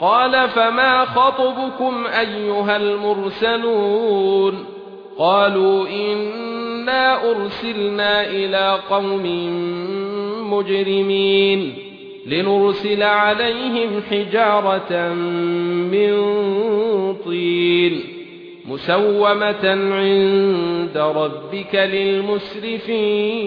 قال فما خطبكم أيها المرسلون قالوا إنا أرسلنا إلى قوم مجرمين لنرسل عليهم حجارة من طين مسومة عند ربك للمسرفين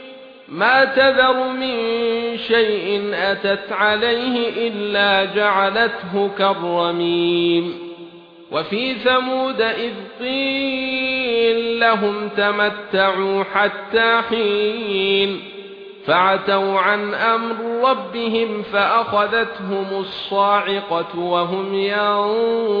ما تذر من شيء أتت عليه إلا جعلته كالرميم. وفي ثمود إذ قيل لهم تمتعوا حتى حين فعتوا عن أمر ربهم فأخذتهم الصاعقة وهم ينظرون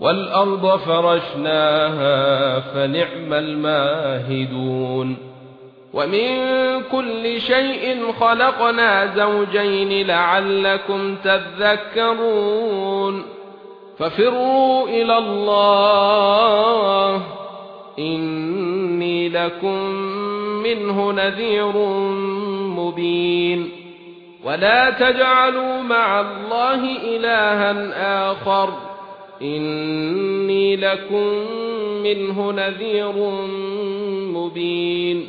والأرض فرشناها فنعم الماهدون. ومن كل شيء خلقنا زوجين لعلكم تذكرون. ففروا إلى الله. إني لكم منه نذير مبين. ولا تجعلوا مع الله إلها آخر. إني لكم منه نذير مبين.